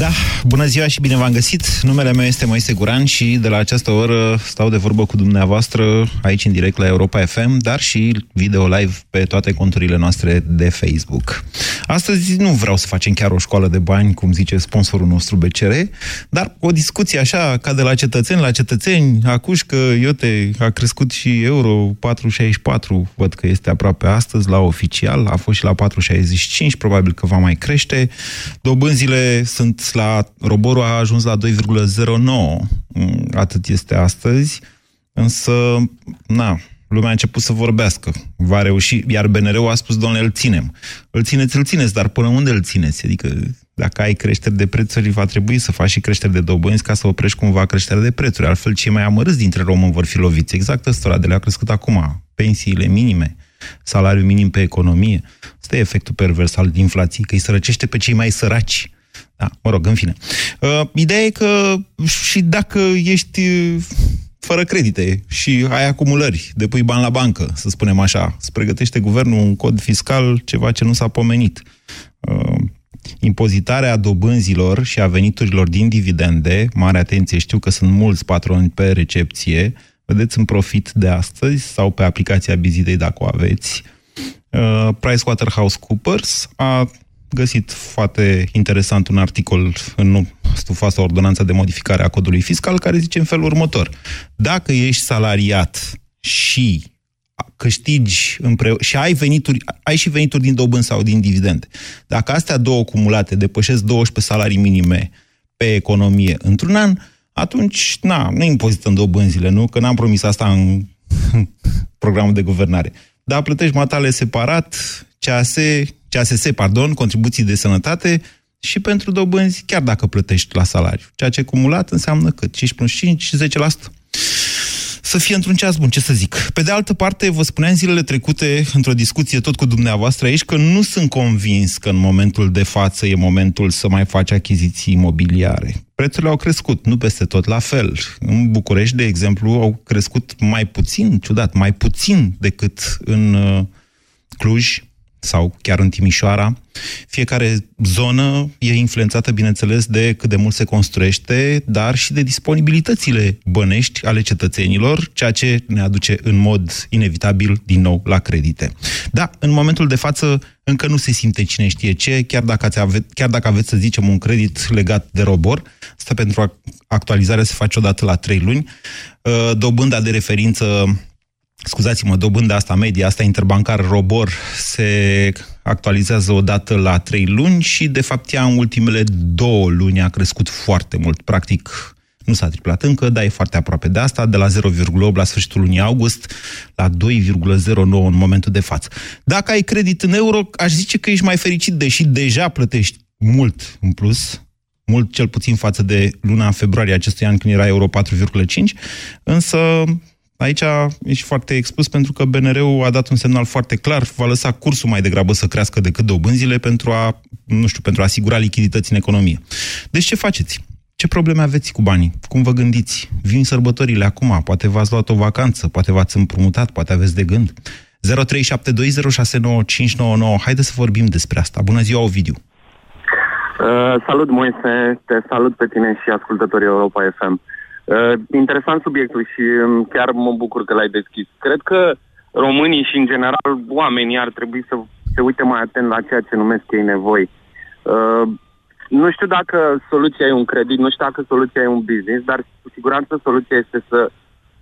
da, bună ziua și bine v-am găsit. Numele meu este Moise Guran și de la această oră stau de vorbă cu dumneavoastră aici în direct la Europa FM, dar și video live pe toate conturile noastre de Facebook. Astăzi nu vreau să facem chiar o școală de bani, cum zice sponsorul nostru BCR, dar o discuție așa, ca de la cetățeni la cetățeni, acuși că, iote, a crescut și euro 4,64, văd că este aproape astăzi la oficial, a fost și la 4,65, probabil că va mai crește. Dobânzile sunt la roborul a ajuns la 2,09, mm, atât este astăzi, însă, na, lumea a început să vorbească. Va reuși, iar BNR-ul a spus, domnule, îl ținem. Îl țineți, îl țineți, dar până unde îl țineți? Adică, dacă ai creșteri de prețuri, va trebui să faci și creșteri de dobânzi ca să oprești cumva creșterea de prețuri. Altfel, cei mai amărâți dintre români vor fi loviți. Exact ăsta de le-a crescut acum. Pensiile minime, salariul minim pe economie. Asta e efectul pervers al inflației, că îi sărăcește pe cei mai săraci. Da, mă rog, în fine. Uh, ideea e că și dacă ești uh, fără credite și ai acumulări, depui bani la bancă, să spunem așa, îți pregătește guvernul un cod fiscal, ceva ce nu s-a pomenit. Uh, impozitarea dobânzilor și a veniturilor din dividende, mare atenție, știu că sunt mulți patroni pe recepție, vedeți în profit de astăzi sau pe aplicația Bizidei dacă o aveți, uh, PricewaterhouseCoopers a găsit foarte interesant un articol în stufoasa ordonanța de modificare a codului fiscal care zice în felul următor. Dacă ești salariat și câștigi împreună și ai venituri, ai și venituri din dobând sau din dividende. Dacă astea două cumulate depășesc 12 salarii minime pe economie într-un an, atunci, na, nu impozităm dobânzile, nu? Că n-am promis asta în programul de guvernare. Dar plătești matale separat, CAS, CASS, pardon, contribuții de sănătate și pentru dobânzi, chiar dacă plătești la salariu. Ceea ce cumulat înseamnă cât? 5 plus 5, 10%. Să fie într-un ceas bun, ce să zic. Pe de altă parte, vă spuneam zilele trecute, într-o discuție tot cu dumneavoastră aici, că nu sunt convins că în momentul de față e momentul să mai faci achiziții imobiliare. Prețurile au crescut, nu peste tot la fel. În București, de exemplu, au crescut mai puțin, ciudat, mai puțin decât în uh, Cluj, sau chiar în Timișoara. Fiecare zonă e influențată, bineînțeles, de cât de mult se construiește, dar și de disponibilitățile bănești ale cetățenilor, ceea ce ne aduce în mod inevitabil din nou la credite. Da, în momentul de față încă nu se simte cine știe ce, chiar dacă, ați ave- chiar dacă aveți, să zicem, un credit legat de robor, asta pentru actualizare se face odată la trei luni, uh, dobânda de referință scuzați-mă, dobânda asta media, asta interbancar Robor, se actualizează odată la trei luni și, de fapt, ea în ultimele două luni a crescut foarte mult. Practic, nu s-a triplat încă, dar e foarte aproape de asta, de la 0,8 la sfârșitul lunii august la 2,09 în momentul de față. Dacă ai credit în euro, aș zice că ești mai fericit, deși deja plătești mult în plus, mult cel puțin față de luna februarie acestui an când era euro 4,5, însă Aici ești foarte expus pentru că BNR-ul a dat un semnal foarte clar, va lăsa cursul mai degrabă să crească decât dobânzile pentru a, nu știu, pentru a asigura lichidități în economie. Deci ce faceți? Ce probleme aveți cu banii? Cum vă gândiți? Vin sărbătorile acum, poate v-ați luat o vacanță, poate v-ați împrumutat, poate aveți de gând. 0372069599. Haideți să vorbim despre asta. Bună ziua, Ovidiu! Uh, salut, Moise, te salut pe tine și ascultătorii Europa FM. Uh, interesant subiectul și um, chiar mă bucur că l-ai deschis. Cred că românii și, în general, oamenii ar trebui să se uite mai atent la ceea ce numesc ei nevoi. Uh, nu știu dacă soluția e un credit, nu știu dacă soluția e un business, dar cu siguranță soluția este să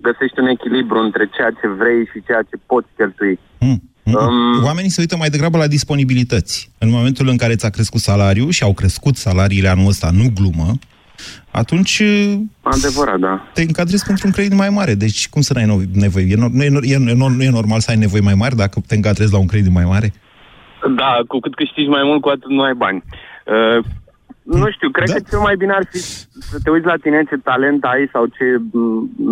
găsești un echilibru între ceea ce vrei și ceea ce poți cheltui. Mm. Um, Oamenii se uită mai degrabă la disponibilități. În momentul în care ți-a crescut salariul și au crescut salariile anul ăsta, nu glumă, atunci Adevărat, da. te încadrezi pentru un credit mai mare. Deci cum să n-ai nevoie? E, nu, e, e, nu e normal să ai nevoi mai mari dacă te încadrezi la un credit mai mare? Da, cu cât câștigi mai mult, cu atât nu ai bani. Uh, nu știu, cred Da. că cel mai bine ar fi să te uiți la tine ce talent ai sau ce m,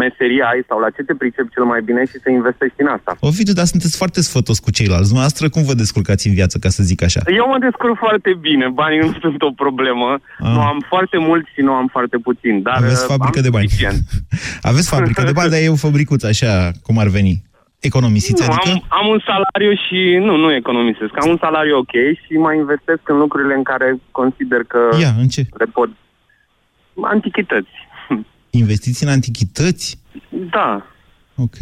meserie ai sau la ce te pricepi cel mai bine și să investești în asta. Ovidiu, dar sunteți foarte sfătos cu ceilalți. Dumneavoastră, cum vă descurcați în viață, ca să zic așa? Eu mă descurc foarte bine, banii nu sunt o problemă, Ah. nu am foarte mult și nu am foarte puțin, dar Aveți uh, fabrică am de bani. suficient. Aveți fabrică de bani, dar e o fabricuță, așa, cum ar veni. Economisiți, Nu, adică? am, am un salariu și nu, nu economisesc. Am un salariu ok și mai investesc în lucrurile în care consider că Ia, în ce? le pot... Antichități. Investiți în antichități? Da. Ok.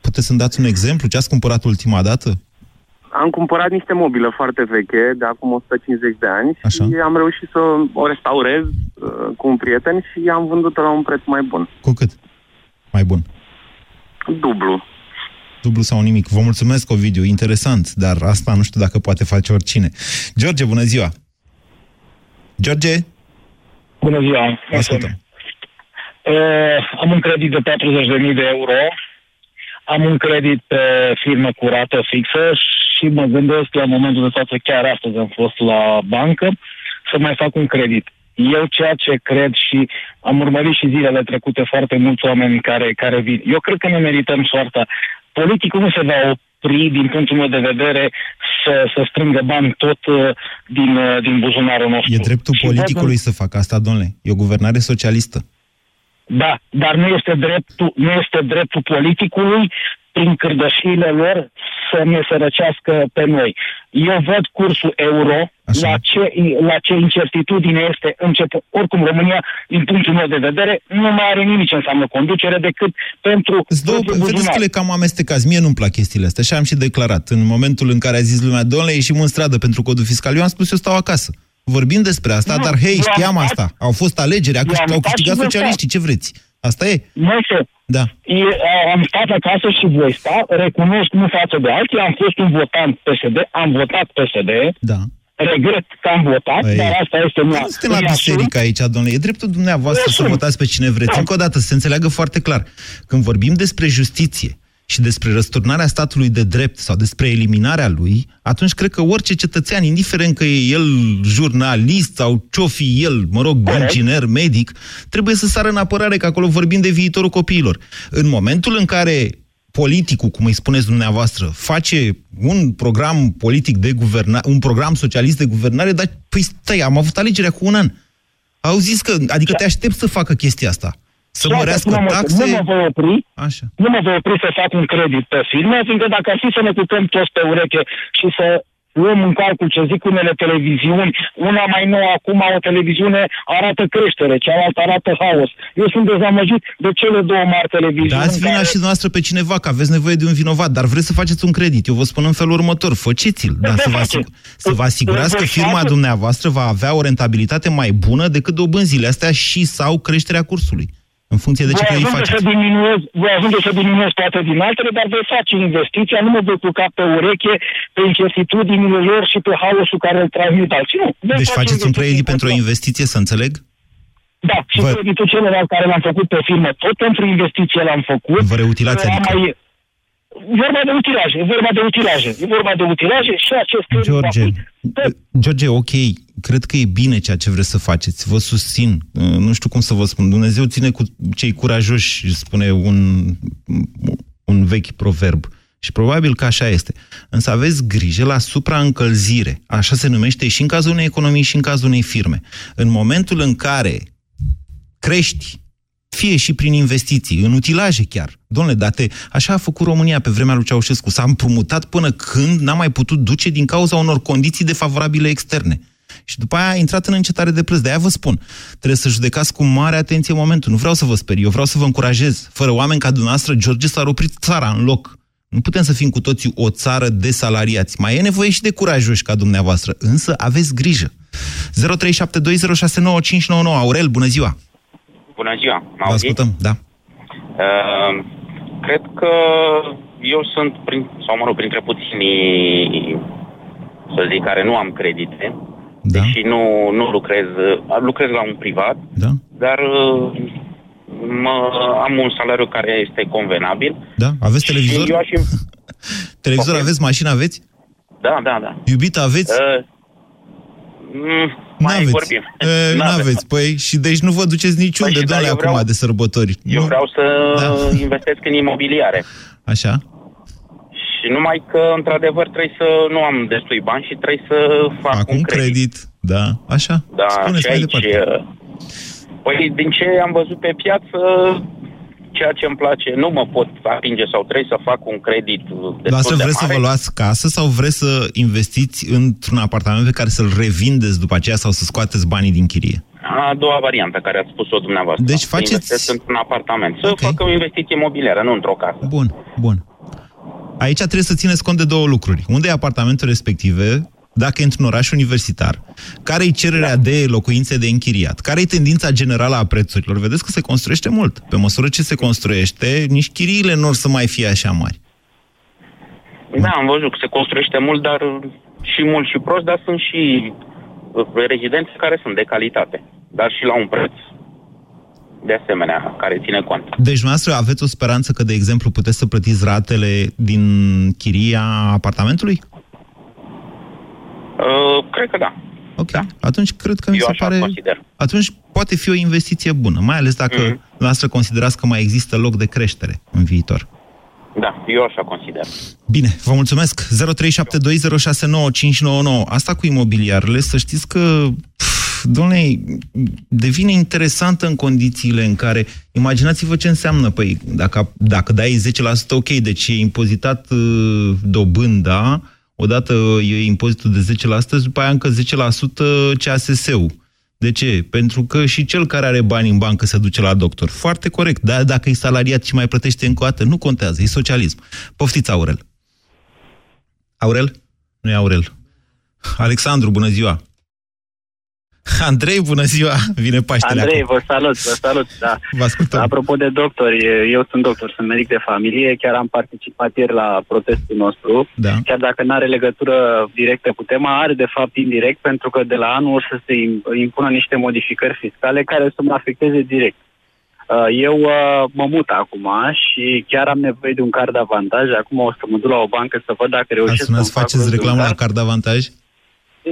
Puteți să-mi dați un exemplu? Ce ați cumpărat ultima dată? Am cumpărat niște mobilă foarte veche, de acum 150 de ani, Așa. și am reușit să o restaurez uh, cu un prieten și am vândut-o la un preț mai bun. Cu cât? Mai bun. Dublu. Dublu sau nimic. Vă mulțumesc, Ovidiu. Interesant, dar asta nu știu dacă poate face oricine. George, bună ziua! George, Bună ziua! vă ascultăm. Uh, am un credit de 40.000 de euro, am un credit pe firmă curată fixă și mă gândesc la momentul de față, chiar astăzi am fost la bancă, să mai fac un credit. Eu ceea ce cred și am urmărit și zilele trecute foarte mulți oameni care, care vin. Eu cred că ne merităm soarta. Politicul nu se va opri, din punctul meu de vedere, să, să strângă bani tot uh, din, uh, din buzunarul nostru. E dreptul Și politicului văd- să facă asta, domnule. E o guvernare socialistă. Da, dar nu este dreptul, nu este dreptul politicului prin cârdășiile lor să ne sărăcească pe noi. Eu văd cursul euro, Așa. la ce, la ce incertitudine este început. Oricum, România, din punctul meu de vedere, nu mai are nimic ce înseamnă conducere decât pentru... Sunt două, pentru vedeți buzunar. că le cam amestecați. Mie nu-mi plac chestiile astea. Și am și declarat. În momentul în care a zis lumea, domnule, ieșim în stradă pentru codul fiscal, eu am spus, eu stau acasă. Vorbim despre asta, Nu, dar hei, eu am știam stat- asta. Au fost alegeri, a eu am câștig- au stat câștigat și vă socialiștii, ce vreți? Asta e? Moise, Da. E, a- am stat acasă și voi sta, recunosc nu față de alții, am fost un votant PSD, am votat PSD, Da. regret că am votat, Păi, dar asta este Nu mea. suntem la biserică aici, domnule. E dreptul dumneavoastră Eu să sunt. votați pe cine vreți. Da. Încă o dată, să se înțeleagă foarte clar. Când vorbim despre justiție și despre răsturnarea statului de drept sau despre eliminarea lui, atunci cred că orice cetățean, indiferent că e el jurnalist sau ce-o fi el, mă rog, Corect. inginer, medic, trebuie să sară în apărare, că acolo vorbim de viitorul copiilor. În momentul în care politicul, cum îi spuneți dumneavoastră, face un program politic de guvernare, un program socialist de guvernare, dar, păi stai, am avut alegerea cu un an. Au zis că, adică te aștept să facă chestia asta. Să Și asta mărească spuneam, taxe... Nu mă voi opri, Așa. nu mă voi opri să fac un credit pe firme, fiindcă dacă ar fi să ne culcăm toți pe ureche și să luăm în calcul ce zic unele televiziuni, una mai nouă acum, o televiziune arată creștere, cealaltă arată haos. Eu sunt dezamăgit de cele două mari televiziuni. Dați vina care- și noastră pe cineva, că aveți nevoie de un vinovat, dar vreți să faceți un credit. Eu vă spun în felul următor, faceți-l, dar Veți să vă, face. asig- să vă asigurați că Veți firma face. dumneavoastră va avea o rentabilitate mai bună decât dobânzile astea și sau creșterea cursului. În funcție de ce voi credit ajunge faceți. să diminuez, voi ajunge să diminuez toate din altele, dar voi face investiția, nu mă voi culca pe ureche, pe incertitudinile lor și pe haosul care îl transmit alții. Nu. Voi Deci face faceți un investiții credit pentru o pentru- investiție, să înțeleg? Da, și Vă- creditul celălalt care l-am făcut pe firmă, tot pentru investiție l-am făcut. Vă reutilați, Am adică? Mai... Vorba de utilaje, e vorba de utilaje, e vorba de utilaje și acest credit George, va fi tot George, ok, cred că e bine ceea ce vreți să faceți, vă susțin, Uh, nu știu cum să vă spun, Dumnezeu ține cu cei curajoși, spune un, un vechi proverb. Și probabil că așa este. Însă aveți grijă la supraîncălzire. Așa se numește și în cazul unei economii și în cazul unei firme. În momentul în care crești, fie și prin investiții, în utilaje chiar. Domnule, date, așa a făcut România pe vremea lui Ceaușescu. S-a împrumutat până când n-a mai putut duce din cauza unor condiții defavorabile externe. Și după aia a intrat în încetare de plăți. De-aia vă spun, trebuie să judecați cu mare atenție momentul. Nu vreau să vă speri, eu vreau să vă încurajez. Fără oameni ca dumneavoastră, George s-ar oprit țara în loc. Nu putem să fim cu toții o țară de salariați. Mai e nevoie și de curajoși ca dumneavoastră, însă aveți grijă. 0372069599 Aurel, bună ziua! Bună ziua, mă Vă auziți? ascultăm, da. Uh, cred că eu sunt, prin, sau mă rog, printre puținii, să zic, care nu am credite Da, și nu, nu lucrez, uh, lucrez la un privat, da, dar uh, mă, am un salariu care este convenabil. da. Aveți televizor? Și eu aș... Televizor Ok. aveți, mașină aveți? Da, da, da. Iubită aveți? Uh, mm, mai N-aveți. vorbim. E, n-aveți. Păi, și deci nu vă duceți niciunde, Păi și da, doamne, eu acum vreau- de sărbători. Eu Nu? vreau să Da. investesc în imobiliare. Așa? Și numai că, într-adevăr, trebuie să nu am destui bani și trebuie să fac Acum un credit. credit. Da, așa? Da, Spuneți și mai aici... departe. uh, Păi, din ce am văzut pe piață, ceea ce îmi place, nu mă pot atinge sau trebuie să fac un credit destul Dumneavoastră de vreți să mare. vă luați casă sau vreți să investiți într-un apartament pe care să-l revindeți după aceea sau să scoateți banii din chirie? A doua variantă care ați spus-o dumneavoastră. Deci Să faceți- investesc într-un apartament. Să Ok. fac o investiție imobiliară, nu într-o casă. Bun, bun. Aici trebuie să țineți cont de două lucruri. Unde e apartamentul respective, dacă e într-un oraș universitar, care e cererea Da. de locuințe de închiriat, care e tendința generală a prețurilor. Vedeți că se construiește mult. Pe măsură ce se construiește, nici chiriile nu or să mai fie așa mari. Da, am văzut că se construiește mult, dar și mult și prost, dar sunt și uh, rezidențe care sunt de calitate, dar și la un preț de asemenea, care ține cont. Deci, noastră aveți o speranță că, de exemplu, puteți să plătiți ratele din chiria apartamentului? Uh, cred că da. Ok. Atunci cred că mi Eu se așa pare... consider. Atunci poate fi o investiție bună, mai ales dacă Mhm. noastră considerați că mai există loc de creștere în viitor. Da, eu așa consider. Bine, vă mulțumesc. 0372069599. Asta cu imobiliarele, să știți că, pf, domnule, devine interesantă în condițiile în care, imaginați-vă ce înseamnă, păi, dacă, dacă dai 10%, ok, deci e impozitat uh, dobânda, odată e impozitul de 10%, după aia încă 10% CASS-ul. De ce? Pentru că și cel care are bani în bancă se duce la doctor. Foarte corect. Dar dacă e salariat și mai plătește încă o dată, nu contează. E socialism. Poftiți, Aurel. Aurel? Nu e Aurel. Alexandru, bună ziua! Andrei, bună ziua! Vine Paștele Andrei, acum. vă salut, vă salut, da. Vă ascultăm. Apropo de doctori, eu sunt doctor, sunt medic de familie, chiar am participat ieri la protestul nostru, Da. chiar dacă nu are legătură directă cu tema, are de fapt indirect, pentru că de la anul o să se im- impună niște modificări fiscale care o să mă afecteze direct. Uh, Eu uh, mă mut acum și chiar am nevoie de un card de avantaj. Acum o să mă duc la o bancă să văd dacă Ați reușesc sunat să să-mi fac faceți rost de un reclamă la card. card avantaj?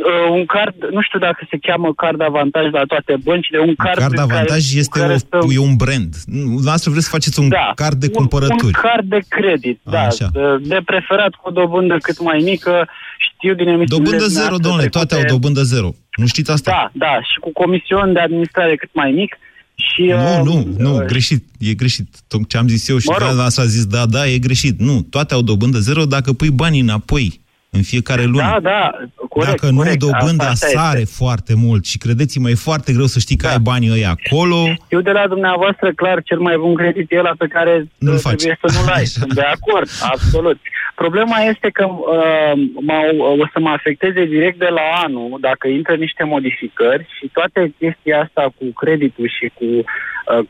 Uh, un card, nu știu dacă se cheamă card avantaj la toate băncile, un card, Card pe care- avantaj cu este care o, să- e un brand. Dumneavoastră vreți să faceți un da, card de un- cumpărături. Un card de credit, da. Așa. De- De preferat cu o dobândă cât mai mică. Știu din emisiunile Dobândă zero, dumneavoastră domnule, toate au trecute- dobândă zero. Nu știți asta? Da, da, și cu comision de administrare cât mai mic. Și, Nu, uh, nu, nu, uh, greșit. E greșit. Tot ce am zis eu și Mă rog. dumneavoastră a zis da, da, e greșit. Nu, toate au dobândă zero dacă pui banii înapoi în fiecare lună. Da, da, corect, Dacă nu, corect. dobânda Asta- asta sare este. foarte mult și credeți-mă, e foarte greu să știi că Da. ai banii ăia acolo. Eu de la dumneavoastră, clar, cel mai bun credit e ăla pe care Nu-l uh, faci. trebuie să nu-l ai. Așa. Sunt de acord, absolut. Problema este că uh, m-au, o să mă afecteze direct de la anul dacă intră niște modificări și toate chestia asta cu creditul și cu uh,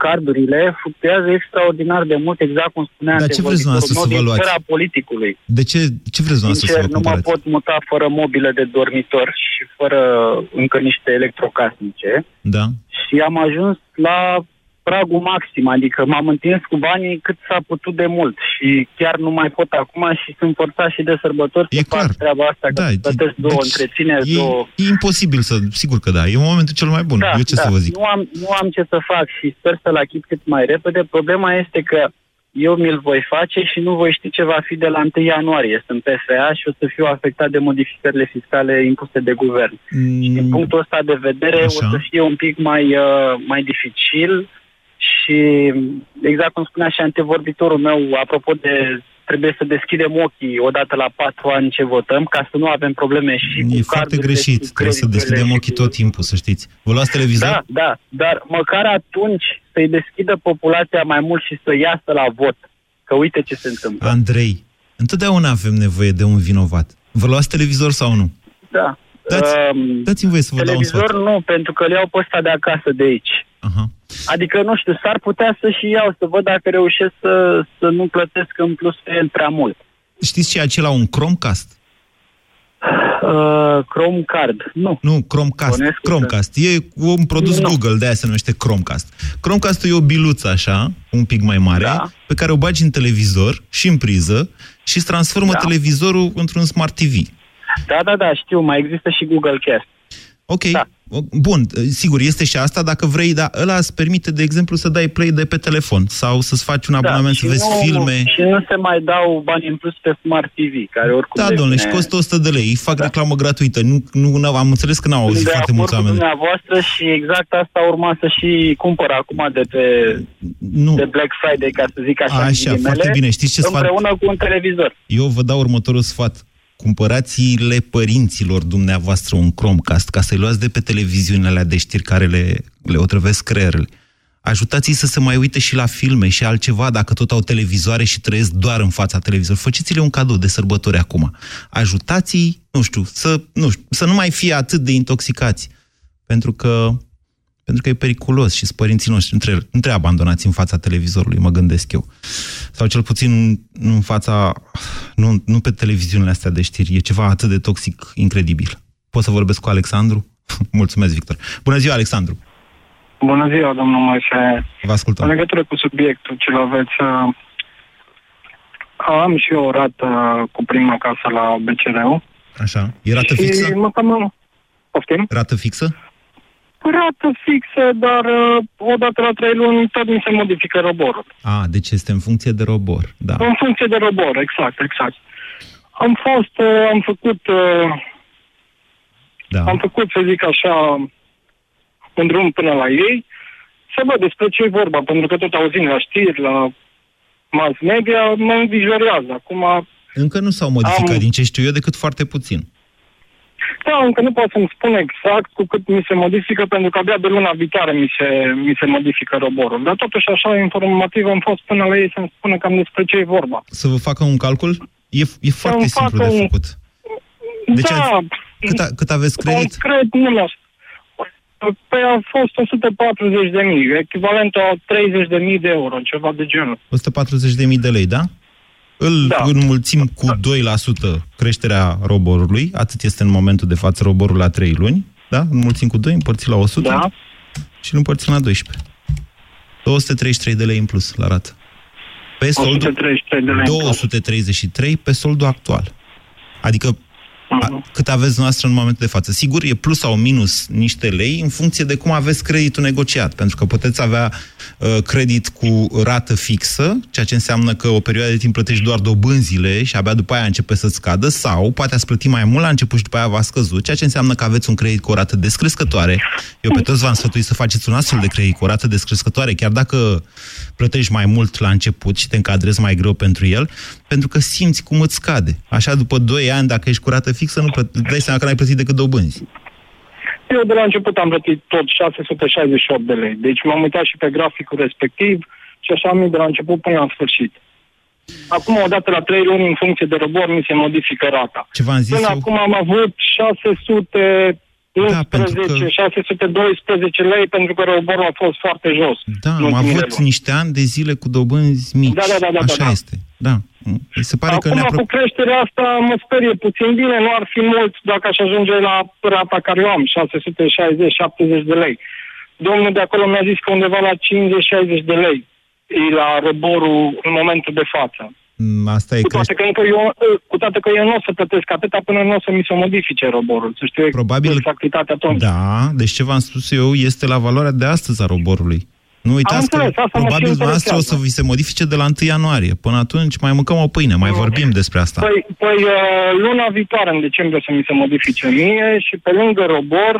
cardurile fluctuează extraordinar de mult, exact cum spunea Dar ce vreți dumneavoastră antevorbitorul să meu, vă din luați? sfera politicului. De ce, ce vreți dumneavoastră să Sincer, vă nu mă cumpărați? pot muta fără mobilă de dormitor și fără încă niște electrocasnice Da? și am ajuns la pragul maxim, adică m-am întins cu banii cât s-a putut de mult și chiar nu mai pot acum și sunt forțat și de sărbători E să clar. fac treaba asta, că Da, plătesc două deci întrețineri, e, două... e imposibil să... Sigur că da, e momentul cel mai bun. Da, Eu ce da. să vă zic? Nu am, nu am ce să fac și sper să-l achit cât mai repede. Problema este că eu mi-l voi face și nu voi ști ce va fi de la 1 ianuarie. Sunt PFA și o să fiu afectat de modificările fiscale impuse de guvern. Și din Mm, punctul ăsta de vedere Așa. o să fie un pic mai, uh, mai dificil și exact cum spunea și antevorbitorul meu, apropo de trebuie să deschidem ochii odată la patru ani ce votăm, ca să nu avem probleme și cu E foarte cardurile și greșit. cu Trebuie să creditele deschidem și ochii cu- tot timpul, să știți. Vă luați televizor? Da, da, dar măcar atunci să-i deschidă populația mai mult și să iasă la vot. Că uite ce se întâmplă. Andrei, întotdeauna avem nevoie de un vinovat. Vă luați televizor sau nu? Da. Dați- Um, Dați-mi voie să vă dau un televizor sfat. nu, pentru că le iau pe ăsta de acasă de aici. Aha. Adică, nu știu, s-ar putea să și iau, să văd dacă reușesc să, să nu plătesc în plus pe el prea mult. Știți ce e acela un Chromecast? Uh, Chrome Card, nu. Nu, Chromecast. Bănuiesc că- Chromecast. E un produs Nu. Google, de-aia se numește Chromecast. Chromecast e o biluță așa, un pic mai mare, Da. pe care o bagi în televizor și în priză și îți transformă Da. televizorul într-un Smart TV. Da, da, da, știu, mai există și Google Cast. Ok. Da. Bun, sigur, este și asta dacă vrei, dar ăla îți permite, de exemplu, să dai play de pe telefon sau să-ți faci un da, abonament, da, să vezi nu, filme. Și nu se mai dau bani în plus pe Smart TV, care oricum... Da, domnule, și costă 100 de lei, fac da. reclamă gratuită. Nu, nu, am înțeles că n-au auzit de foarte mulți oameni. dumneavoastră și exact asta urma să și cumpăr acum de pe nu. de Black Friday, ca să zic așa, așa foarte bine. Știți ce împreună sfat? cu un televizor. Eu vă dau următorul sfat cumpărați-le părinților dumneavoastră un Chromecast ca să-i luați de pe televiziunile alea de știri care le, le otrăvesc creierele. Ajutați-i să se mai uite și la filme și altceva dacă tot au televizoare și trăiesc doar în fața televizorului. Faceți-le un cadou de sărbători acum. Ajutați-i, nu știu, să nu, știu, să nu mai fie atât de intoxicați. Pentru că pentru că e periculos și părinții noștri nu trebuie, nu trebuie abandonați în fața televizorului, mă gândesc eu. Sau cel puțin nu în fața, nu, nu pe televiziunile astea de știri. E ceva atât de toxic, incredibil. Pot să vorbesc cu Alexandru? Mulțumesc, Victor. Bună ziua, Alexandru! Bună ziua, domnul Moise. Vă ascultăm. În legătură cu subiectul ce aveți, uh, am și eu o rată cu prima casă la BCR-ul. Așa. E rată și fixă? Mă cam... Poftim? Rată fixă? Rată fixă, dar uh, odată la trei luni tot mi se modifică roborul. A, deci este în funcție de robor, da. În funcție de robor, exact, exact. Am fost, uh, am făcut, uh, da. am făcut, să zic așa, un drum până la ei, să văd despre ce e vorba, pentru că tot auzim la știri, la mass media, mă îngrijorează. Acum... Încă nu s-au modificat, am... din ce știu eu, decât foarte puțin. Da, încă nu pot să-mi spun exact cu cât mi se modifică, pentru că abia de luna viitoare mi se, mi se modifică roborul. Dar totuși, așa, informativ am fost până la ei să-mi spună cam despre ce e vorba. Să vă facă un calcul? E, e foarte simplu de făcut. Deci da. Ați, cât, a, cât aveți credit? Cred, nu mă Păi a fost 140 de mii, echivalentul a 30 de mii de euro, ceva de genul. 140 de mii de lei, da? Îl da. înmulțim cu 2% creșterea roborului, atât este în momentul de față roborul la 3 luni, da? Înmulțim cu 2, împărțim la 100 da. și îl împărțim la 12. 233 de lei în plus la rată. Pe soldul, 233 pe soldul actual. Adică a, cât aveți noastră în momentul de față. Sigur, e plus sau minus niște lei în funcție de cum aveți creditul negociat, pentru că puteți avea uh, credit cu rată fixă, ceea ce înseamnă că o perioadă de timp plătești doar dobânzile și abia după aia începe să scadă, sau poate ați plăti mai mult la început și după aia va scăzut, ceea ce înseamnă că aveți un credit cu o rată descrescătoare. Eu pe toți v-am sfătuit să faceți un astfel de credit cu o rată descrescătoare, chiar dacă plătești mai mult la început și te încadrezi mai greu pentru el, pentru că simți cum îți scade. Așa, după 2 ani, dacă ești cu rată fixă, nu plăt... dai seama că n-ai plătit decât dobânzi. Eu de la început am plătit tot 668 de lei. Deci m-am uitat și pe graficul respectiv și așa am de la început până la sfârșit. Acum, odată la 3 luni, în funcție de robor, mi se modifică rata. Ce v-am zis Până eu? acum am avut 600 da, 11, că... 612 lei pentru că roborul a fost foarte jos. Da, am avut luni. niște ani de zile cu dobânzi mici. Da, da, da, da, Așa da, da. este. Da. Se pare Acum, că ne cu creșterea asta mă sperie puțin bine, nu ar fi mult dacă aș ajunge la rata care eu am, 660-70 de lei. Domnul de acolo mi-a zis că undeva la 50-60 de lei e la roborul în momentul de față. Mm, asta e cu, toate că încă eu, cu toate că eu nu o să plătesc atâta până nu o să mi se modifice roborul, să știu Probabil, exactitatea atunci. Da, deci ce v-am spus eu este la valoarea de astăzi a roborului. Nu uitați înțeles, că probabil noastră o să vi se modifice de la 1 ianuarie. Până atunci mai mâncăm o pâine, mai vorbim despre asta. Păi, păi uh, luna viitoare, în decembrie, o să mi se modifice mie și pe lângă robor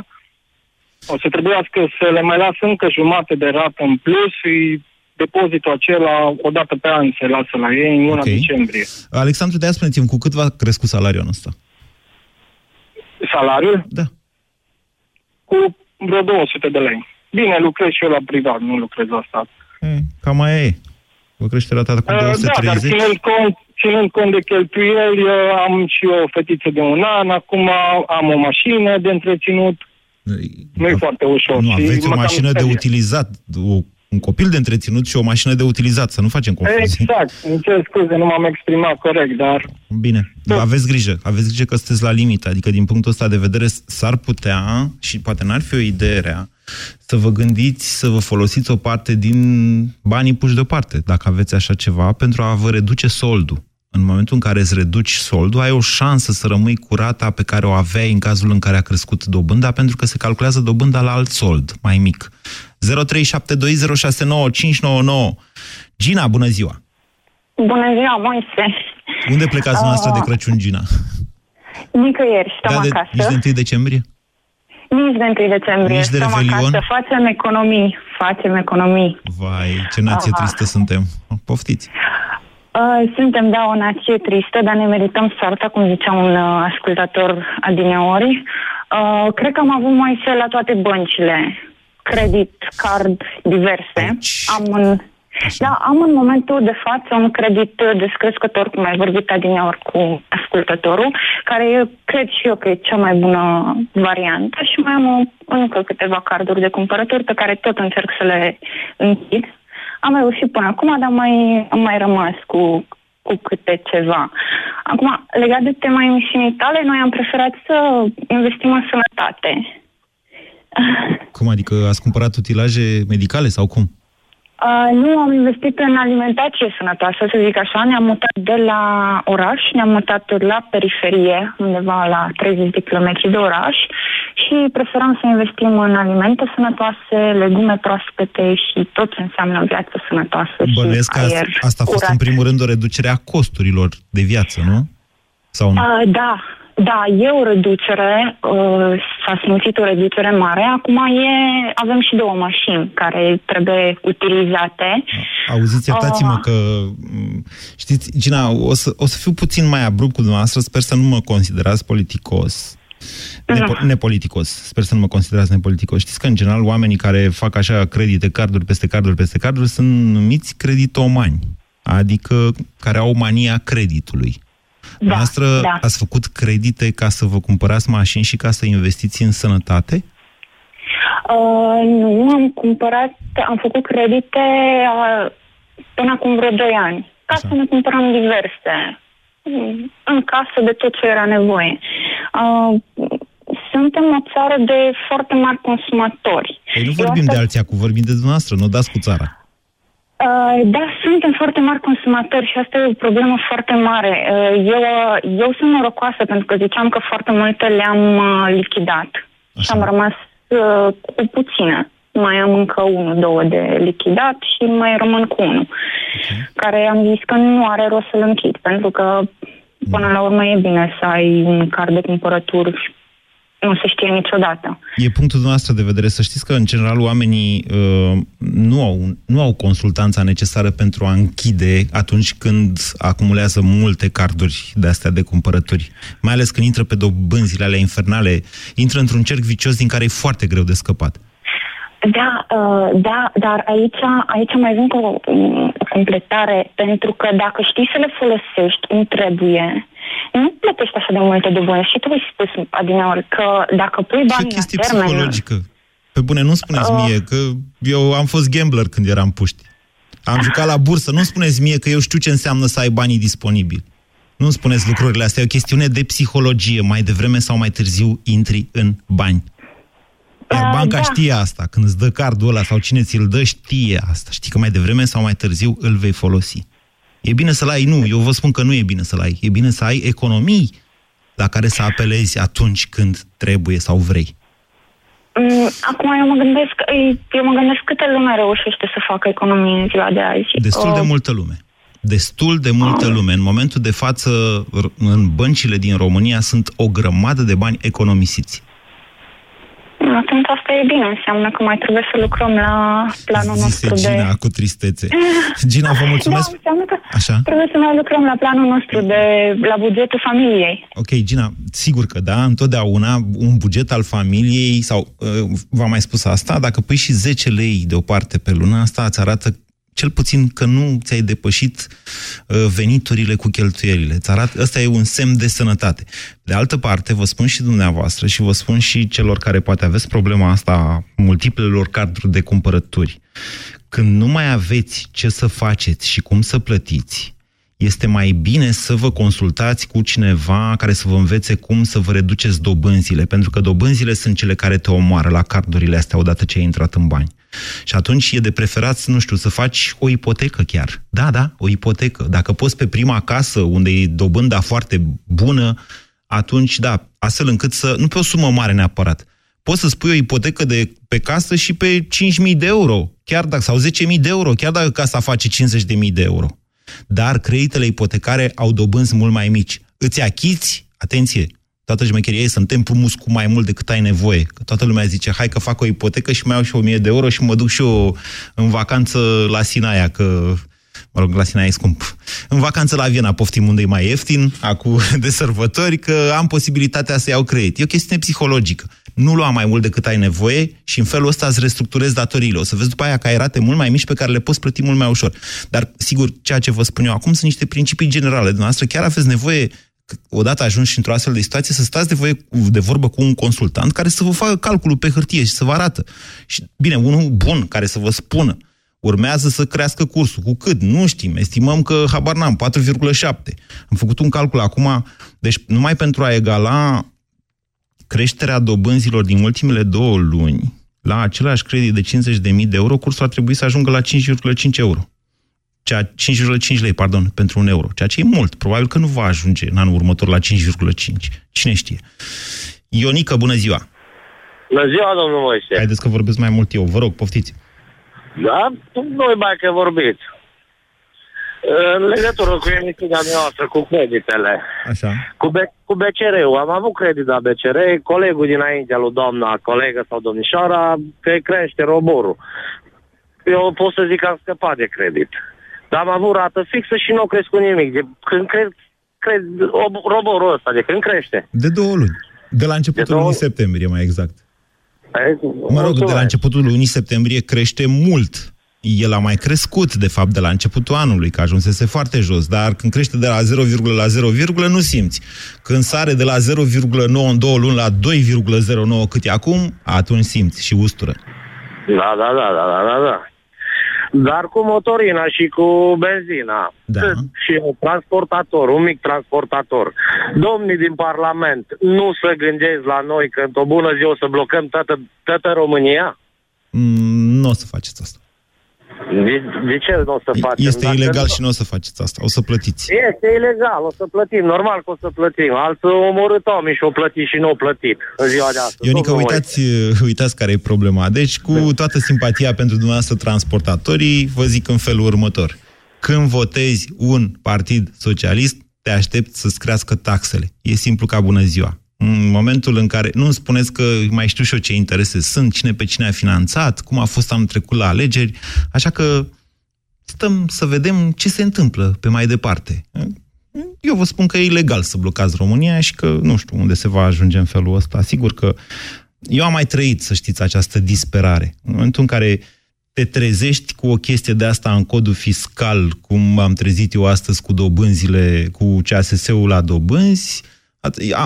o să trebuiască să le mai las încă jumate de rată în plus și depozitul acela o dată pe an se lasă la ei în luna okay. decembrie. Alexandru, de spuneți-mi, cu cât va crescut salariul ăsta? Salariul? Da. Cu vreo 200 de lei. Bine, lucrez și eu la privat, nu lucrez la stat. E, cam mai e. Vă crește rata cu 230? Uh, da, dar ținând cont, ținând cont de cheltuieli, am și o fetiță de un an, acum am o mașină de întreținut. Nu e foarte ușor. Nu, aveți o mașină de utilizat, o un copil de întreținut și o mașină de utilizat, să nu facem confuzii. Exact, îmi cer scuze, nu m-am exprimat corect, dar... Bine, da. aveți grijă, aveți grijă că sunteți la limită, adică din punctul ăsta de vedere s-ar putea, și poate n-ar fi o idee rea, să vă gândiți să vă folosiți o parte din banii puși deoparte, dacă aveți așa ceva, pentru a vă reduce soldul în momentul în care îți reduci soldul, ai o șansă să rămâi cu rata pe care o aveai în cazul în care a crescut dobânda, pentru că se calculează dobânda la alt sold, mai mic. 0372069599. Gina, bună ziua! Bună ziua, Moise! Unde plecați dumneavoastră uh, de Crăciun, Gina? Nicăieri, stăm da, de, acasă. Nici de 1 decembrie? Nici de 1 decembrie. Nici de stăm Revelion? acasă, facem economii, facem economii. Vai, ce nație Aha. tristă suntem. Poftiți! Uh, suntem, da, o nație tristă, dar ne merităm soarta, cum zicea un uh, ascultator adineori. Uh, cred că am avut mai la toate băncile. Credit, card, diverse. Deci... Am un Așa. Da, am în momentul de față un credit descrescător, cum ai vorbit adineori cu ascultătorul, care e, cred și eu că e cea mai bună variantă și mai am o, încă câteva carduri de cumpărături pe care tot încerc să le închid. Am reușit până acum, dar mai, am mai rămas cu, cu câte ceva. Acum, legat de tema emisiunii tale, noi am preferat să investim în sănătate. Cum adică ați cumpărat utilaje medicale sau cum? Uh, nu am investit în alimentație sănătoasă, să zic așa. Ne-am mutat de la oraș, ne-am mutat la periferie, undeva la 30 de kilometri de oraș și preferam să investim în alimente sănătoase, legume proaspete și tot ce înseamnă viață sănătoasă Bănuiesc și aer asta, asta a fost în primul rând o reducere a costurilor de viață, nu? Sau nu? Uh, da, da, e o reducere, uh, s-a simțit o reducere mare. Acum e, avem și două mașini care trebuie utilizate. Auziți, iertați-mă uh, că, mm, știți, Gina, o să, o să fiu puțin mai abrupt cu dumneavoastră, sper să nu mă considerați politicos. Nepo- nepoliticos. Sper să nu mă considerați nepoliticos. Știți că, în general, oamenii care fac așa credite, carduri peste carduri peste carduri, sunt numiți creditomani. Adică care au mania creditului. Da, Noastră da. ați făcut credite ca să vă cumpărați mașini și ca să investiți în sănătate? Uh, nu, am cumpărat, am făcut credite uh, până acum vreo 2 ani, ca Așa. să ne cumpărăm diverse, în casă de tot ce era nevoie. Uh, suntem o țară de foarte mari consumatori. Păi nu vorbim asta... de alții acum, vorbim de dumneavoastră, nu dați cu țara. Uh, da, suntem foarte mari consumatori și asta e o problemă foarte mare. Uh, eu, uh, eu sunt norocoasă pentru că ziceam că foarte multe le-am lichidat Așa. și am rămas cu puține. Mai am încă unul, două de lichidat și mai rămân cu unul, okay. care am zis că nu are rost să-l închid, pentru că până la urmă e bine să ai un card de cumpărături nu se știe niciodată. E punctul noastră de vedere. Să știți că, în general, oamenii uh, nu, au, nu au consultanța necesară pentru a închide atunci când acumulează multe carduri de astea de cumpărături. Mai ales când intră pe dobânzile alea infernale, intră într-un cerc vicios din care e foarte greu de scăpat. Da, uh, da, dar aici, aici mai vin cu o completare, pentru că dacă știi să le folosești cum trebuie, nu plătești așa de multe de bune. Și tu ai spus, Adineori, că dacă pui bani Ce chestie termen... psihologică? Pe bune, nu spuneți uh... mie că eu am fost gambler când eram puști. Am jucat la bursă. Nu spuneți mie că eu știu ce înseamnă să ai banii disponibili. Nu spuneți lucrurile astea. E o chestiune de psihologie. Mai devreme sau mai târziu intri în bani. Iar uh, banca da. știe asta. Când îți dă cardul ăla sau cine ți-l dă, știe asta. Știi că mai devreme sau mai târziu îl vei folosi. E bine să-l ai? Nu, eu vă spun că nu e bine să-l ai. E bine să ai economii la care să apelezi atunci când trebuie sau vrei. Mm, acum eu mă gândesc, eu mă gândesc câte lume reușește să facă economie în ziua de azi. Destul de multă lume. Destul de multă lume. În momentul de față, în băncile din România sunt o grămadă de bani economisiți. Atunci asta e bine, înseamnă că mai trebuie să lucrăm la planul Zise nostru Gina de... cu tristețe. Gina, vă mulțumesc. Da, înseamnă că Așa? trebuie să mai lucrăm la planul nostru de la bugetul familiei. Ok, Gina, sigur că da, întotdeauna un buget al familiei, sau uh, v-am mai spus asta, dacă pui și 10 lei deoparte pe lună, asta îți arată cel puțin că nu ți-ai depășit uh, veniturile cu cheltuielile. Îți arată, ăsta e un semn de sănătate. De altă parte, vă spun și dumneavoastră și vă spun și celor care poate aveți problema asta a multiplelor cadruri de cumpărături. Când nu mai aveți ce să faceți și cum să plătiți, este mai bine să vă consultați cu cineva care să vă învețe cum să vă reduceți dobânzile, pentru că dobânzile sunt cele care te omoară la cardurile astea odată ce ai intrat în bani. Și atunci e de preferat, nu știu, să faci o ipotecă chiar. Da, da, o ipotecă. Dacă poți pe prima casă, unde e dobânda foarte bună, atunci da, astfel încât să, nu pe o sumă mare neapărat, poți să spui o ipotecă de pe casă și pe 5.000 de euro, chiar dacă, sau 10.000 de euro, chiar dacă casa face 50.000 de euro. Dar creditele ipotecare au dobânzi mult mai mici. Îți achiți, atenție, toată șmecheria e să te împrumuți cu mai mult decât ai nevoie. Că toată lumea zice, hai că fac o ipotecă și mai iau și 1000 de euro și mă duc și eu în vacanță la Sinaia, că mă rog, la Sinaia e scump. În vacanță la Viena poftim unde e mai ieftin, acum de sărbători, că am posibilitatea să iau credit. E o chestiune psihologică nu lua mai mult decât ai nevoie și în felul ăsta îți restructurezi datoriile. O să vezi după aia că ai rate mult mai mici pe care le poți plăti mult mai ușor. Dar, sigur, ceea ce vă spun eu acum sunt niște principii generale. De noastră chiar aveți nevoie odată ajuns într-o astfel de situație, să stați de, voie, de vorbă cu un consultant care să vă facă calculul pe hârtie și să vă arată. Și, bine, unul bun care să vă spună urmează să crească cursul. Cu cât? Nu știm. Estimăm că, habar n-am, 4,7. Am făcut un calcul acum, deci numai pentru a egala creșterea dobânzilor din ultimele două luni, la același credit de 50.000 de euro, cursul ar trebui să ajungă la 5,5 euro. Cea 5,5 lei, pardon, pentru un euro. Ceea ce e mult. Probabil că nu va ajunge în anul următor la 5,5. Cine știe? Ionica, bună ziua! Bună ziua, domnul Moise! Haideți că vorbesc mai mult eu. Vă rog, poftiți! Da? Noi mai că vorbiți. În legătură cu emisiunea noastră, cu creditele. Așa. Cu, B- cu BCR-ul. Am avut credit la BCR, colegul dinainte lui doamna colegă sau domnișoara, că crește roborul. Eu pot să zic că am scăpat de credit. Dar am avut rată fixă și nu a crescut nimic. De când cred, cred roborul ăsta, de când crește? De două luni. De la începutul de lunii septembrie, mai exact. Mă rog, de la începutul lunii septembrie crește mult el a mai crescut, de fapt, de la începutul anului, că ajunsese foarte jos, dar când crește de la 0, la 0, nu simți. Când sare de la 0,9 în două luni la 2,09 cât e acum, atunci simți și ustură. Da, da, da, da, da, da. Da. Dar cu motorina și cu benzina. Da. Și un transportator, un mic transportator. Domnii din Parlament, nu să gândesc la noi că într-o bună zi o să blocăm toată, toată România? Mm, nu o să faceți asta. De, de ce nu o să facem? Este Dacă ilegal nu... și nu o să faceți asta. O să plătiți. Este ilegal, o să plătim. Normal că o să plătim. Alții au omorât oameni și au plătit și nu au plătit în ziua de astăzi. Ionică, uitați, uitați care e problema. Deci, cu da. toată simpatia pentru dumneavoastră transportatorii, vă zic în felul următor. Când votezi un partid socialist, te aștepți să-ți crească taxele. E simplu ca bună ziua în momentul în care... Nu spuneți că mai știu și eu ce interese sunt, cine pe cine a finanțat, cum a fost am trecut la alegeri, așa că stăm să vedem ce se întâmplă pe mai departe. Eu vă spun că e ilegal să blocați România și că nu știu unde se va ajunge în felul ăsta. Sigur că eu am mai trăit, să știți, această disperare. În momentul în care te trezești cu o chestie de asta în codul fiscal, cum am trezit eu astăzi cu dobânzile, cu CSS-ul la dobânzi,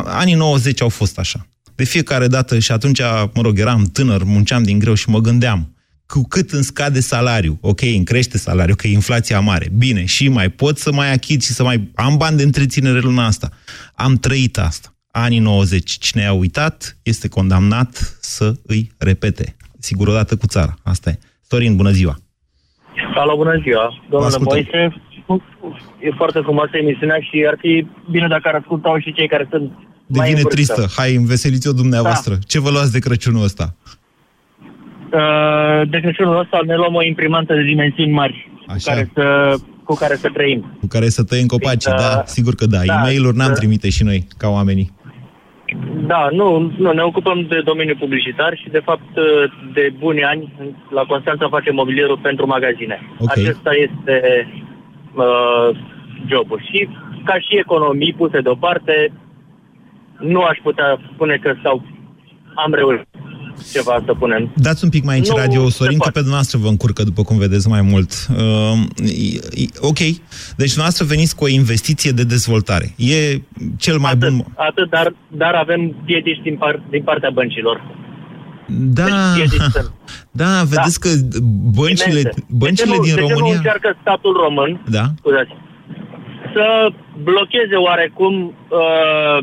Anii 90 au fost așa. De fiecare dată, și atunci, mă rog, eram tânăr, munceam din greu și mă gândeam, cu cât îmi scade salariul, ok, îmi crește salariul, că e inflația mare, bine, și mai pot să mai achit și să mai am bani de întreținere luna asta. Am trăit asta. Anii 90. Cine a uitat este condamnat să îi repete. Sigur, odată cu țara. Asta e. Sorin, bună ziua! Alo, bună ziua! Domnule Moise, e foarte frumoasă emisiunea și ar fi bine dacă ar ascultau și cei care sunt Devine mai tristă. Hai, înveseliți-o dumneavoastră. Da. Ce vă luați de Crăciunul ăsta? Uh, de Crăciunul ăsta ne luăm o imprimantă de dimensiuni mari Așa. Cu, care să, cu care să trăim. Cu care să tăiem copaci, uh, da, sigur că da. da E-mail-uri n-am uh, trimite și noi, ca oamenii. Da, nu, nu, ne ocupăm de domeniul publicitar și, de fapt, de buni ani, la Constanța facem mobilierul pentru magazine. Okay. Acesta este uh, joburi. Și ca și economii puse deoparte, nu aș putea spune că sau am reușit ceva să punem. Dați un pic mai aici nu radio, Sorin, că pe dumneavoastră vă încurcă, după cum vedeți, mai mult. Uh, ok. Deci dumneavoastră veniți cu o investiție de dezvoltare. E cel mai atât, bun... Atât, dar, dar avem piedici din, par, din partea băncilor. Da, deci da, vedeți da. că băncile, băncile nu, din de România... nu încearcă statul român da? scuzați, să blocheze oarecum, uh,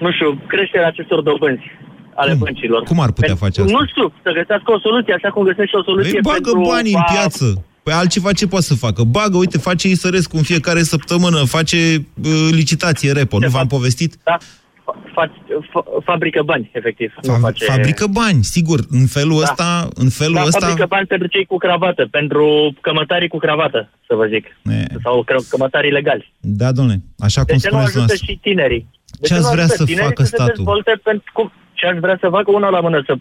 nu știu, creșterea acestor dobânzi? ale cum? băncilor. Cum ar putea face asta? Nu știu, să găsească o soluție, așa cum găsește o soluție Păi bagă pentru banii în a- piață. Păi altceva ce poate să facă? Bagă, uite, face Isărescu în fiecare săptămână, face uh, licitație repo, nu v-am povestit? Da, fa- fa- fa- fabrică bani, efectiv. nu Fa- face... Fabrică bani, sigur. În felul Da. ăsta, în felul da, ăsta... fabrică bani pentru cei cu cravată, pentru cămătarii cu cravată, să vă zic. E, Sau că- cămătarii legali. da, domnule, așa De cum ce nu spuneți ajută dumneavoastră. și tinerii? De Ce nu ați vrea ajută să tinerii facă să se statul? dezvolte pentru, cum, ce aș vrea să facă una la mână, să,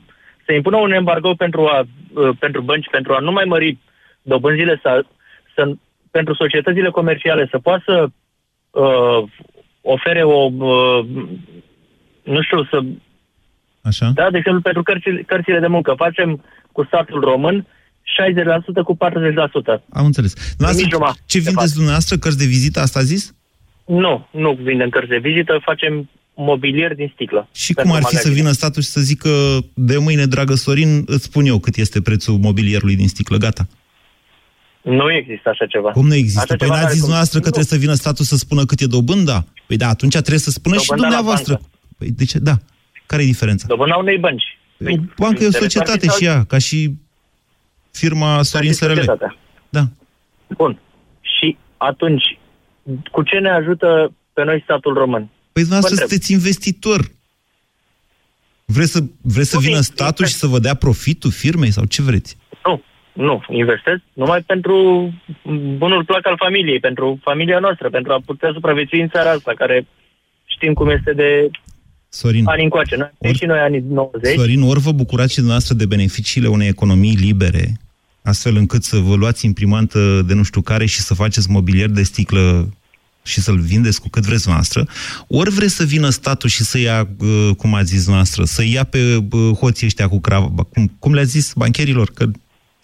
să impună un embargo pentru, a, uh, pentru bănci, pentru a nu mai mări dobânzile, să, să, pentru societățile comerciale, să poată să uh, ofere o, uh, nu știu, să Așa? da, de exemplu, pentru cărțile, cărțile de muncă, facem cu statul român 60% cu 40%. Am înțeles. Nimic Dumneavoastră, jumătate, ce de fapt. vindeți dumneavoastră? Cărți de vizită, asta a zis? Nu, nu vindem cărți de vizită, facem mobilier din sticlă. Și pentru cum ar fi să magazine. vină statul și să zică de mâine, dragă Sorin, îți spun eu cât este prețul mobilierului din sticlă, gata. Nu există așa ceva. Cum nu există? Așa păi ceva n-ați n-are zis cum. dumneavoastră că Nu. trebuie să vină statul să spună cât e dobânda? Păi da, atunci trebuie să spună și Dobânda la dumneavoastră. Bancă. Păi de ce? Da. Care e diferența? Dobânda unei bănci. Păi, o bancă e o societate și ea, ca și firma Sorin SRL. Societatea. Da. Bun. Și atunci, cu ce ne ajută pe noi statul român? Păi dumneavoastră Vă întreb. sunteți investitor. Vreți să, vreți să Nu, vină in- statul și să vă dea profitul firmei sau ce vreți? Nu, nu. Investesc numai pentru bunul plac al familiei, pentru familia noastră, pentru a putea supraviețui în țara asta, care știm cum este de Sorin, ani încoace. Noi, Ori- și noi anii 90. Sorin, ori vă bucurați și dumneavoastră de beneficiile unei economii libere, astfel încât să vă luați imprimantă de nu știu care și să faceți mobilier de sticlă și să-l vindeți cu cât vreți noastră, ori vreți să vină statul și să ia, uh, cum ați zis noastră, să ia pe uh, hoții ăștia cu cravă, cum, cum le-ați zis bancherilor, că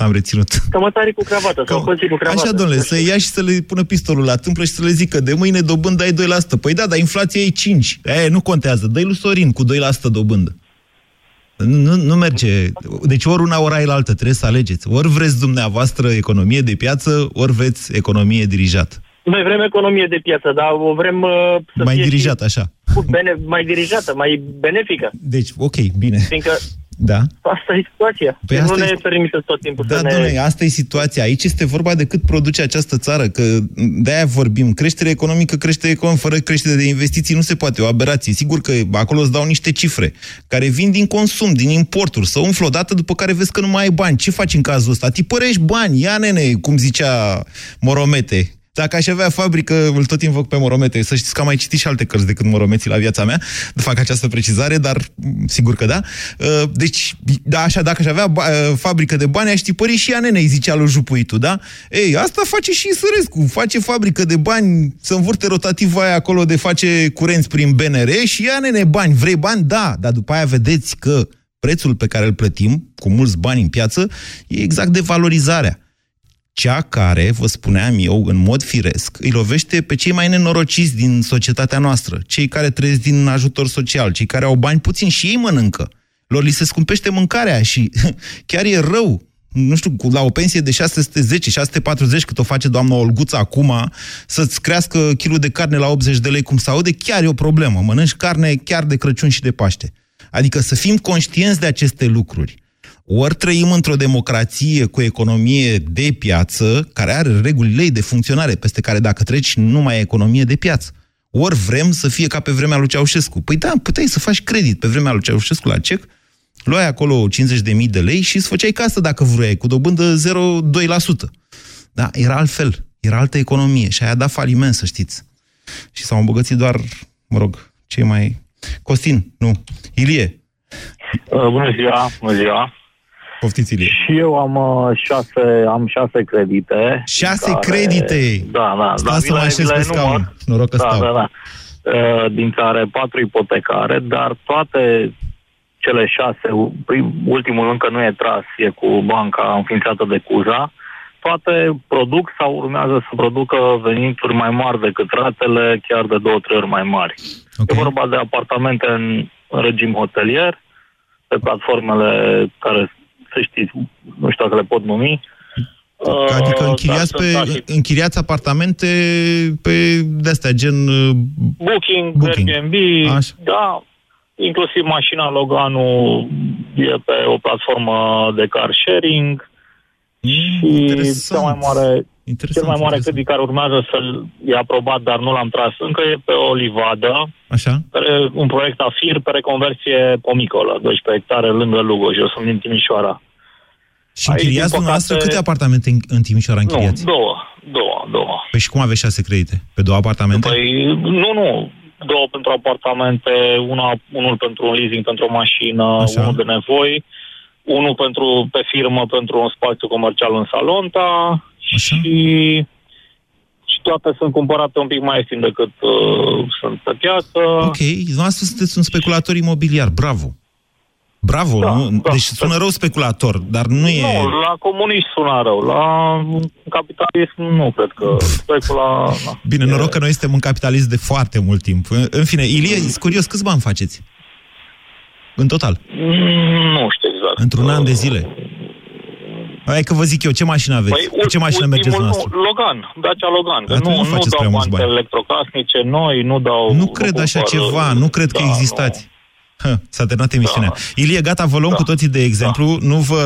am reținut. Cămătarii cu cravată sau hoții cu cravată. Așa, domnule, să ia și să le pună pistolul la tâmplă și să le zică de mâine dobândă ai 2%. Păi da, dar inflația e 5. E, nu contează. Dă-i lui Sorin cu 2% dobândă. Nu, nu merge. Deci ori una, ori la altă. Trebuie să alegeți. Ori vreți dumneavoastră economie de piață, ori vreți economie dirijată. Noi vrem economie de piață, dar o vrem uh, să Mai fie dirijată, așa. și cu bene- mai dirijată, mai benefică. Deci, ok, bine. Fiindcă Da. asta e situația. Păi nu asta ne e- permite tot timpul Da, să ne... domnule, asta e situația. Aici este vorba de cât produce această țară, că de-aia vorbim. Creștere economică, creștere economică, fără creștere de investiții nu se poate, o aberație. Sigur că acolo îți dau niște cifre care vin din consum, din importuri, să umflă odată, după care vezi că nu mai ai bani. Ce faci în cazul ăsta? Tipărești bani, ia nene, cum zicea Moromete. Dacă aș avea fabrică, îl tot invoc pe Moromete. Să știți că am mai citit și alte cărți decât Moromeții la viața mea. Fac această precizare, dar m, sigur că da. Uh, Deci, da, așa, dacă aș avea ba- uh, fabrică de bani, aș tipări și ea nene, îi zicea lui Jupuitu, da? Ei, asta face și Sărescu. Face fabrică de bani, să învârte rotativa aia acolo de face curenți prin BNR și ia nene bani. Vrei bani? Da, dar după aia vedeți că prețul pe care îl plătim, cu mulți bani în piață, e exact de valorizarea cea care, vă spuneam eu, în mod firesc, îi lovește pe cei mai nenorociți din societatea noastră, cei care trăiesc din ajutor social, cei care au bani puțin și ei mănâncă. Lor li se scumpește mâncarea și chiar e rău. Nu știu, cu- la o pensie de 610, 640 cât o face doamna Olguța acum, să-ți crească kilul de carne la 80 de lei cum se aude, chiar e o problemă. Mănânci carne chiar de Crăciun și de Paște. Adică să fim conștienți de aceste lucruri. Ori trăim într-o democrație cu economie de piață, care are regulile ei de funcționare, peste care dacă treci nu mai e economie de piață. Ori vrem să fie ca pe vremea lui Ceaușescu. Păi da, puteai să faci credit pe vremea lui Ceaușescu la cec, luai acolo 50.000 de lei și îți făceai casă dacă vroiai, cu dobândă 0,2%. Da, era altfel, era altă economie și aia a dat faliment, să știți. Și s-au îmbogățit doar, mă rog, cei mai... Costin, nu, Ilie, Uh, bună ziua, bună ziua. Poftiți Ilie. Și eu am uh, șase, am șase credite. Șase care- credite? Da, da. Sta dar să vi mă le- așez vi pe le scaun. număr. Noroc că da, stau. Da, da. Uh, Din care patru ipotecare, dar toate cele șase, prim, ultimul încă nu e tras, e cu banca înființată de Cuza, toate produc sau urmează să producă venituri mai mari decât ratele, chiar de două, trei ori mai mari. Ok. E vorba de apartamente în, în regim hotelier, pe platformele care, să știți, nu știu dacă le pot numi. Adică Uh, închiriați, dar pe, sunt așa- închiriați apartamente pe de-astea, gen... uh, Booking, Booking. Airbnb, Așa. da, inclusiv mașina Loganul e pe o platformă de car sharing mm, și cea mai mare, cel mai mare credit care urmează să-l e aprobat, dar nu l-am tras încă, e pe o livadă, Așa? Pe un proiect AFIR pe reconversie pomicolă, 12 hectare lângă Lugoj, eu sunt din Timișoara. Și închiriați dumneavoastră câte apartamente în, în Timișoara închiriați? Nu, două, două, două. Păi și cum aveți șase credite? Pe două apartamente? Păi, nu, nu, două pentru apartamente, una, unul pentru un leasing pentru o mașină, Așa. unul de nevoi, unul pentru, pe firmă pentru un spațiu comercial în Salonta Așa. și și toate sunt cumpărate un pic mai ieftin decât uh, sunt pe piață. Ok, dumneavoastră sunteți un speculator imobiliar, bravo. Bravo, da, nu? Da, deci sună rău speculator, dar nu, nu e... Nu, la comuniști sună rău, la capitalism nu cred că specula... Na, Bine, e... noroc că noi suntem un capitalist de foarte mult timp. În fine, Ilie, e curios, câți bani faceți? În total? Nu știu exact. Într-un an de zile? Hai că vă zic eu, ce mașină aveți? Păi, Cu ce mașină mergeți dumneavoastră? Logan, Dacia Logan. Că nu, nu, nu dau bani electrocasnice noi, nu dau... Nu cred așa ceva, nu cred da, că existați. Nu. S-a terminat emisiunea. Da. Ilie, gata, vă luăm da. cu toții de exemplu. Da. Nu, vă,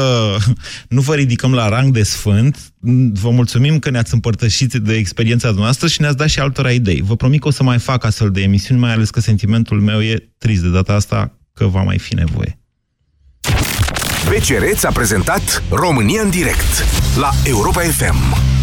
nu vă ridicăm la rang de sfânt. Vă mulțumim că ne-ați împărtășit de experiența noastră și ne-ați dat și altora idei. Vă promit că o să mai fac astfel de emisiuni, mai ales că sentimentul meu e trist de data asta că va mai fi nevoie. BCR a prezentat România în direct la Europa FM